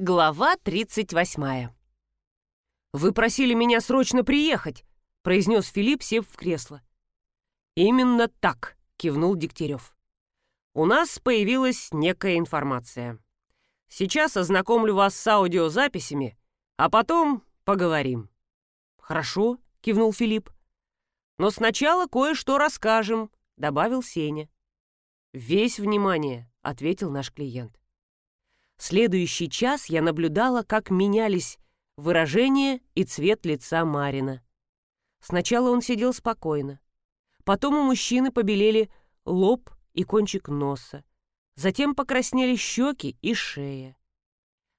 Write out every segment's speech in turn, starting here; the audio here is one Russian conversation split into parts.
Глава 38. «Вы просили меня срочно приехать», — произнес Филипп, сев в кресло. «Именно так», — кивнул Дегтярев. «У нас появилась некая информация. Сейчас ознакомлю вас с аудиозаписями, а потом поговорим». «Хорошо», — кивнул Филипп. «Но сначала кое-что расскажем», — добавил Сеня. «Весь внимание», — ответил наш клиент. Следующий час я наблюдала, как менялись выражение и цвет лица Марина. Сначала он сидел спокойно. Потом у мужчины побелели лоб и кончик носа. Затем покраснели щеки и шея.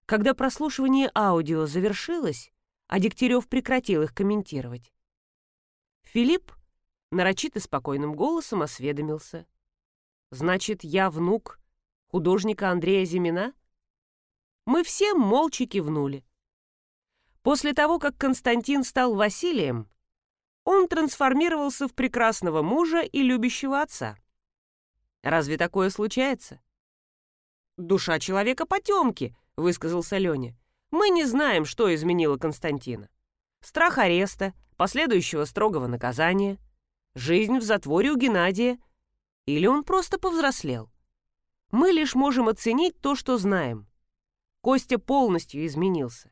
Когда прослушивание аудио завершилось, а Дегтярев прекратил их комментировать, Филипп нарочито спокойным голосом осведомился. «Значит, я внук художника Андрея Зимина?» Мы все молча кивнули. После того, как Константин стал Василием, он трансформировался в прекрасного мужа и любящего отца. Разве такое случается? «Душа человека потемки», — высказался Леня. «Мы не знаем, что изменило Константина. Страх ареста, последующего строгого наказания, жизнь в затворе у Геннадия, или он просто повзрослел. Мы лишь можем оценить то, что знаем. Костя полностью изменился.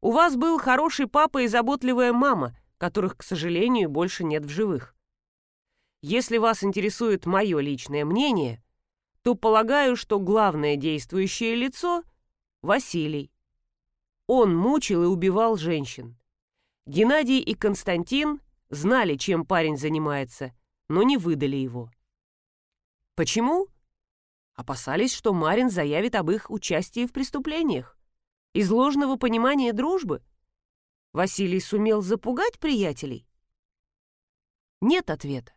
У вас был хороший папа и заботливая мама, которых, к сожалению, больше нет в живых. Если вас интересует мое личное мнение, то полагаю, что главное действующее лицо — Василий. Он мучил и убивал женщин. Геннадий и Константин знали, чем парень занимается, но не выдали его. Почему? Опасались, что Марин заявит об их участии в преступлениях. Из ложного понимания дружбы. Василий сумел запугать приятелей? Нет ответа.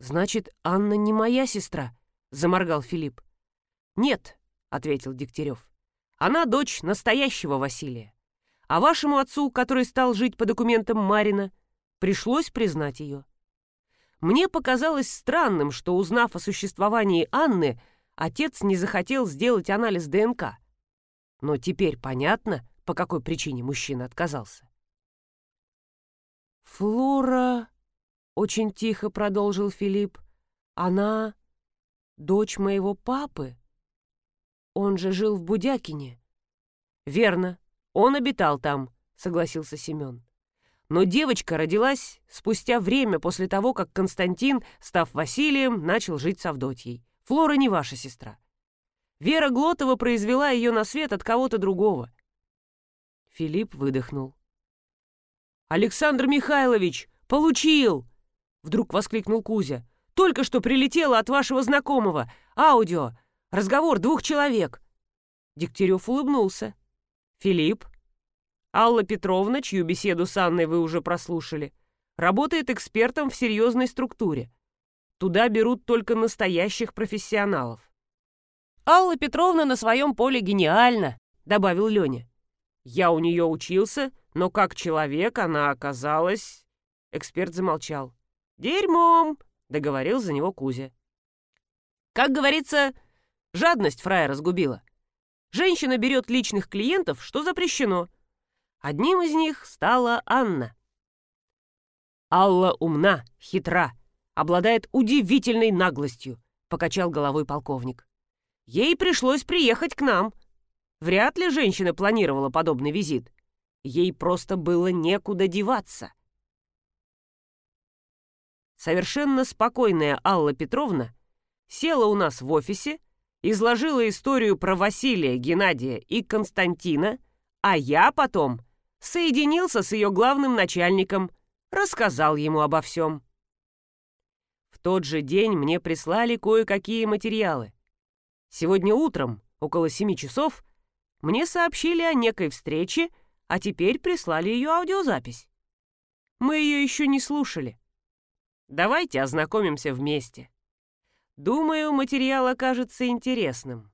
«Значит, Анна не моя сестра», — заморгал Филипп. «Нет», — ответил Дегтярев. «Она дочь настоящего Василия. А вашему отцу, который стал жить по документам Марина, пришлось признать ее. Мне показалось странным, что, узнав о существовании Анны, отец не захотел сделать анализ ДНК. Но теперь понятно, по какой причине мужчина отказался. «Флора...» — очень тихо продолжил Филипп. «Она дочь моего папы. Он же жил в Будякине». «Верно, он обитал там», — согласился Семен. Но девочка родилась спустя время после того, как Константин, став Василием, начал жить с Авдотьей. Флора не ваша сестра. Вера Глотова произвела ее на свет от кого-то другого. Филипп выдохнул. «Александр Михайлович, получил!» Вдруг воскликнул Кузя. «Только что прилетело от вашего знакомого. Аудио. Разговор двух человек». Дегтярев улыбнулся. «Филипп, Алла Петровна, чью беседу с Анной вы уже прослушали, работает экспертом в серьезной структуре. Туда берут только настоящих профессионалов. «Алла Петровна на своем поле гениальна», — добавил Леня. «Я у нее учился, но как человек она оказалась...» Эксперт замолчал. «Дерьмом!» — договорил за него Кузя. Как говорится, жадность фрая разгубила. Женщина берет личных клиентов, что запрещено, Одним из них стала Анна. «Алла умна, хитра, обладает удивительной наглостью», — покачал головой полковник. «Ей пришлось приехать к нам. Вряд ли женщина планировала подобный визит. Ей просто было некуда деваться». Совершенно спокойная Алла Петровна села у нас в офисе, изложила историю про Василия, Геннадия и Константина, а я потом соединился с ее главным начальником, рассказал ему обо всем. В тот же день мне прислали кое-какие материалы. Сегодня утром, около семи часов, мне сообщили о некой встрече, а теперь прислали ее аудиозапись. Мы ее еще не слушали. Давайте ознакомимся вместе. Думаю, материал окажется интересным.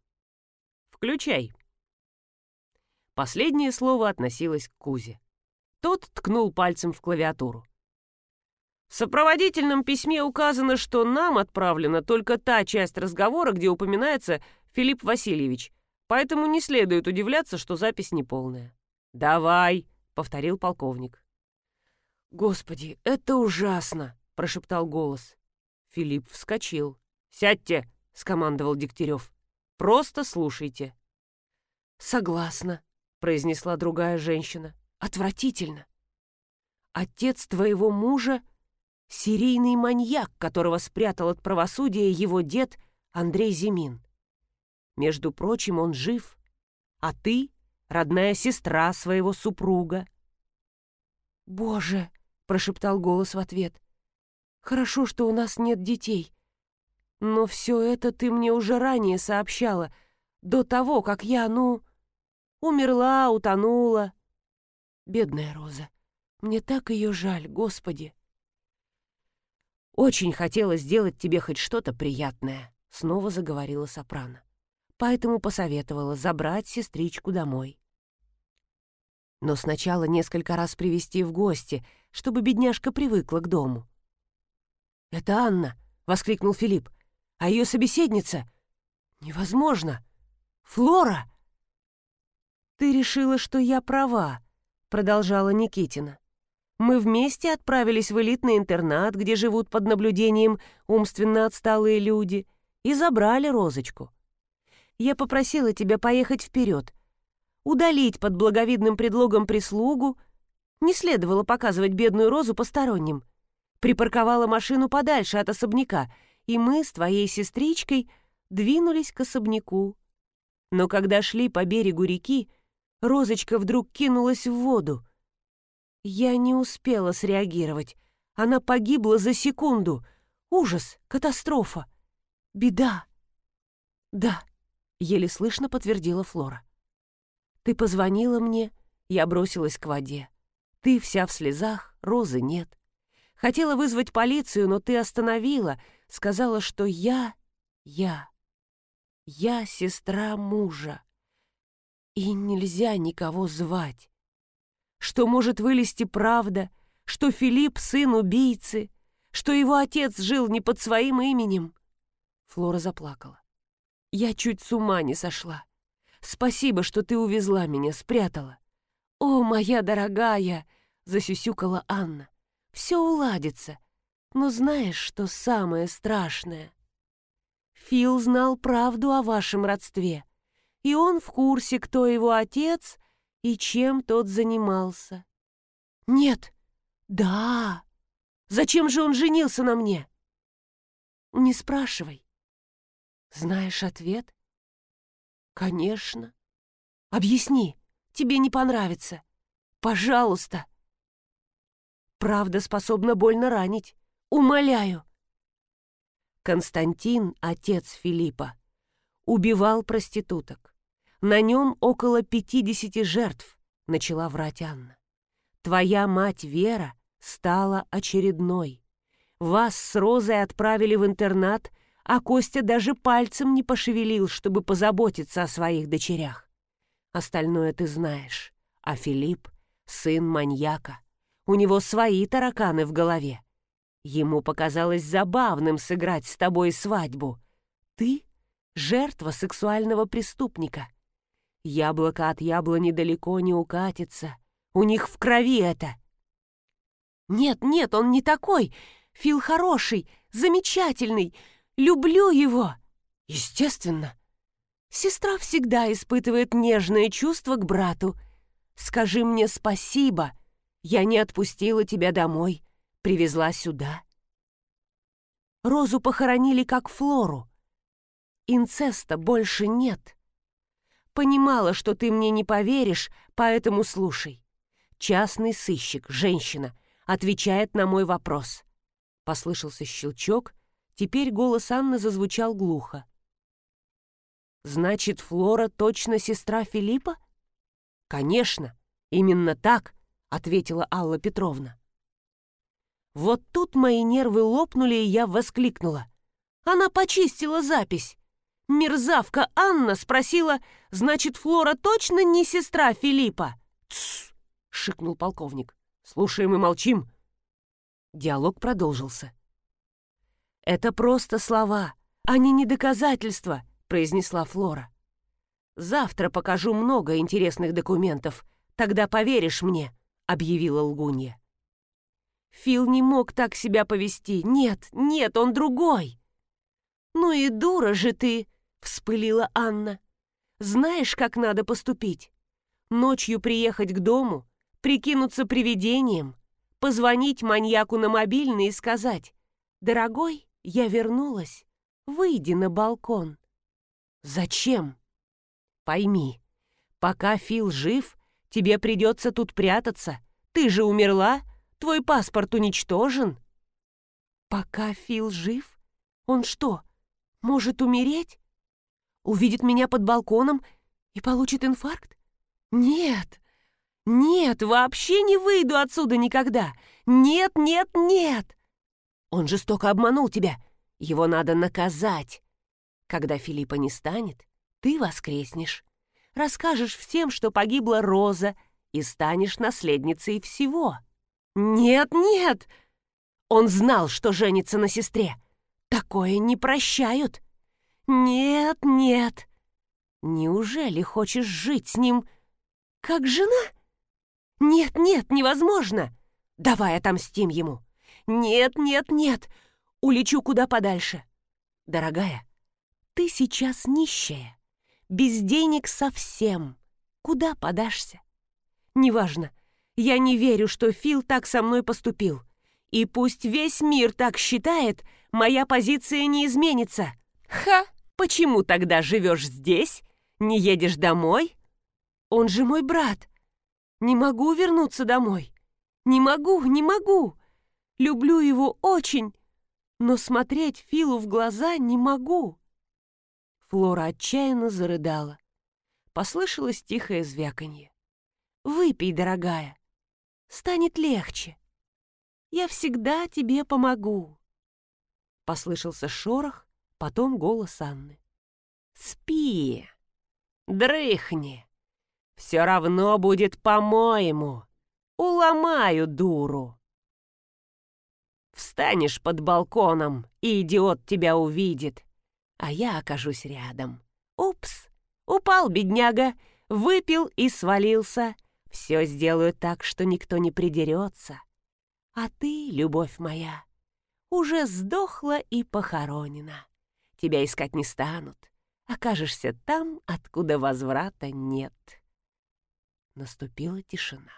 Включай. Последнее слово относилось к Кузе. Тот ткнул пальцем в клавиатуру. В сопроводительном письме указано, что нам отправлена только та часть разговора, где упоминается Филипп Васильевич. поэтому не следует удивляться, что запись неполная. «Давай», — повторил полковник. «Господи, это ужасно!» — прошептал голос. Филипп вскочил. «Сядьте!» — скомандовал Дегтярев. «Просто слушайте». «Согласна», — произнесла другая женщина. «Отвратительно. Отец твоего мужа — серийный маньяк, которого спрятал от правосудия его дед Андрей Зимин. Между прочим, он жив, а ты — родная сестра своего супруга». «Боже!» — прошептал голос в ответ. «Хорошо, что у нас нет детей. Но все это ты мне уже ранее сообщала, до того, как я, ну, умерла, утонула. Бедная Роза, мне так ее жаль, Господи. Очень хотела сделать тебе хоть что-то приятное, снова заговорила Сопрано. Поэтому посоветовала забрать сестричку домой. Но сначала несколько раз привести в гости, чтобы бедняжка привыкла к дому. «Это Анна!» — воскликнул Филипп. А ее собеседница? Невозможно. Флора! Ты решила, что я права, продолжала Никитина. Мы вместе отправились в элитный интернат, где живут под наблюдением умственно отсталые люди, и забрали розочку. Я попросила тебя поехать вперед, удалить под благовидным предлогом прислугу, не следовало показывать бедную розу посторонним. Припарковала машину подальше от особняка — и мы с твоей сестричкой двинулись к особняку. Но когда шли по берегу реки, Розочка вдруг кинулась в воду. Я не успела среагировать. Она погибла за секунду. Ужас, катастрофа, беда. Да, еле слышно подтвердила Флора. Ты позвонила мне, я бросилась к воде. Ты вся в слезах, Розы нет. Хотела вызвать полицию, но ты остановила, сказала, что я, я, я сестра мужа. И нельзя никого звать. Что может вылезти правда, что Филипп сын убийцы, что его отец жил не под своим именем. Флора заплакала. Я чуть с ума не сошла. Спасибо, что ты увезла меня, спрятала. О, моя дорогая, засюсюкала Анна. Все уладится. Но знаешь, что самое страшное? Фил знал правду о вашем родстве, и он в курсе, кто его отец и чем тот занимался. Нет, да. Зачем же он женился на мне? Не спрашивай. Знаешь ответ? Конечно. Объясни, тебе не понравится. Пожалуйста. Правда способна больно ранить. Умоляю!» Константин, отец Филиппа, убивал проституток. На нем около пятидесяти жертв, начала врать Анна. Твоя мать Вера стала очередной. Вас с Розой отправили в интернат, а Костя даже пальцем не пошевелил, чтобы позаботиться о своих дочерях. Остальное ты знаешь. А Филипп — сын маньяка. У него свои тараканы в голове. Ему показалось забавным сыграть с тобой свадьбу. Ты — жертва сексуального преступника. Яблоко от яблони далеко не укатится. У них в крови это. Нет, нет, он не такой. Фил хороший, замечательный. Люблю его. Естественно. Сестра всегда испытывает нежное чувство к брату. Скажи мне спасибо. Я не отпустила тебя домой привезла сюда. Розу похоронили как Флору. Инцеста больше нет. Понимала, что ты мне не поверишь, поэтому слушай. Частный сыщик, женщина, отвечает на мой вопрос. Послышался щелчок, теперь голос Анны зазвучал глухо. «Значит, Флора точно сестра Филиппа?» «Конечно, именно так», — ответила Алла Петровна. Вот тут мои нервы лопнули, и я воскликнула. Она почистила запись. Мерзавка Анна спросила, значит, Флора точно не сестра Филиппа? «Тссс!» — шикнул полковник. «Слушаем и молчим». Диалог продолжился. «Это просто слова, они не доказательства», — произнесла Флора. Завтра покажу много интересных документов. Тогда поверишь мне», — объявила лгунья. Фил не мог так себя повести. Нет, нет, он другой. «Ну и дура же ты!» — вспылила Анна. «Знаешь, как надо поступить? Ночью приехать к дому, прикинуться привидением, позвонить маньяку на мобильный и сказать, «Дорогой, я вернулась, выйди на балкон». «Зачем?» «Пойми, пока Фил жив, тебе придется тут прятаться. Ты же умерла, твой паспорт уничтожен». «Пока Фил жив? Он что, может умереть? Увидит меня под балконом и получит инфаркт? Нет, нет, вообще не выйду отсюда никогда. Нет, нет, нет. Он жестоко обманул тебя. Его надо наказать. Когда Филиппа не станет, ты воскреснешь. Расскажешь всем, что погибла Роза, и станешь наследницей всего. Нет, нет. Он знал, что женится на сестре. Такое не прощают. Нет, нет. Неужели хочешь жить с ним как жена? Нет, нет, невозможно. Давай отомстим ему. Нет, нет, нет. Улечу куда подальше. Дорогая, ты сейчас нищая. Без денег совсем. Куда подашься? Неважно. Я не верю, что Фил так со мной поступил. И пусть весь мир так считает, моя позиция не изменится. Ха! Почему тогда живешь здесь? Не едешь домой? Он же мой брат. Не могу вернуться домой. Не могу, не могу. Люблю его очень, но смотреть Филу в глаза не могу. Флора отчаянно зарыдала. Послышалось тихое звяканье. «Выпей, дорогая. Станет легче. Я всегда тебе помогу». Послышался шорох, потом голос Анны. «Спи, дрыхни, все равно будет по-моему. Уломаю дуру». Встанешь под балконом, и идиот тебя увидит, а я окажусь рядом. Упс, упал бедняга, выпил и свалился. Все сделаю так, что никто не придерется. А ты, любовь моя, уже сдохла и похоронена. Тебя искать не станут. Окажешься там, откуда возврата нет. Наступила тишина.